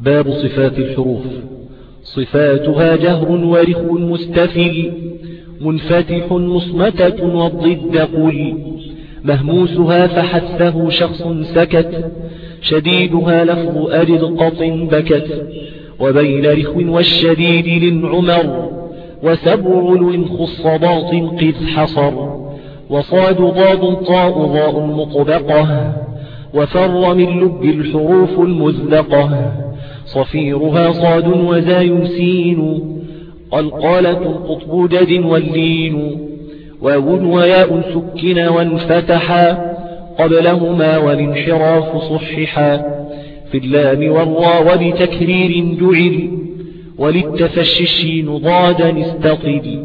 باب صفات الحروف. صفاتها جهر ورخ مستفل منفتح مصمتة والضد قل. مهموسها فحثه شخص سكت شديدها لفظ أجد قط بكت. وبين رخو والشديد للعمر وسبع خص ضاط قذ حصر. وصاد ضاد طاء ضاء مطبقة. وفر من لب الحروف المزدقة صفيرها صاد وزاي سين قلقالة قطب جد واللين. واو وياء سكن وانفتحا قبلهما والانحراف صححا. في اللام والراء وبتكرير جعل وللتفشي الشين ضادا استطل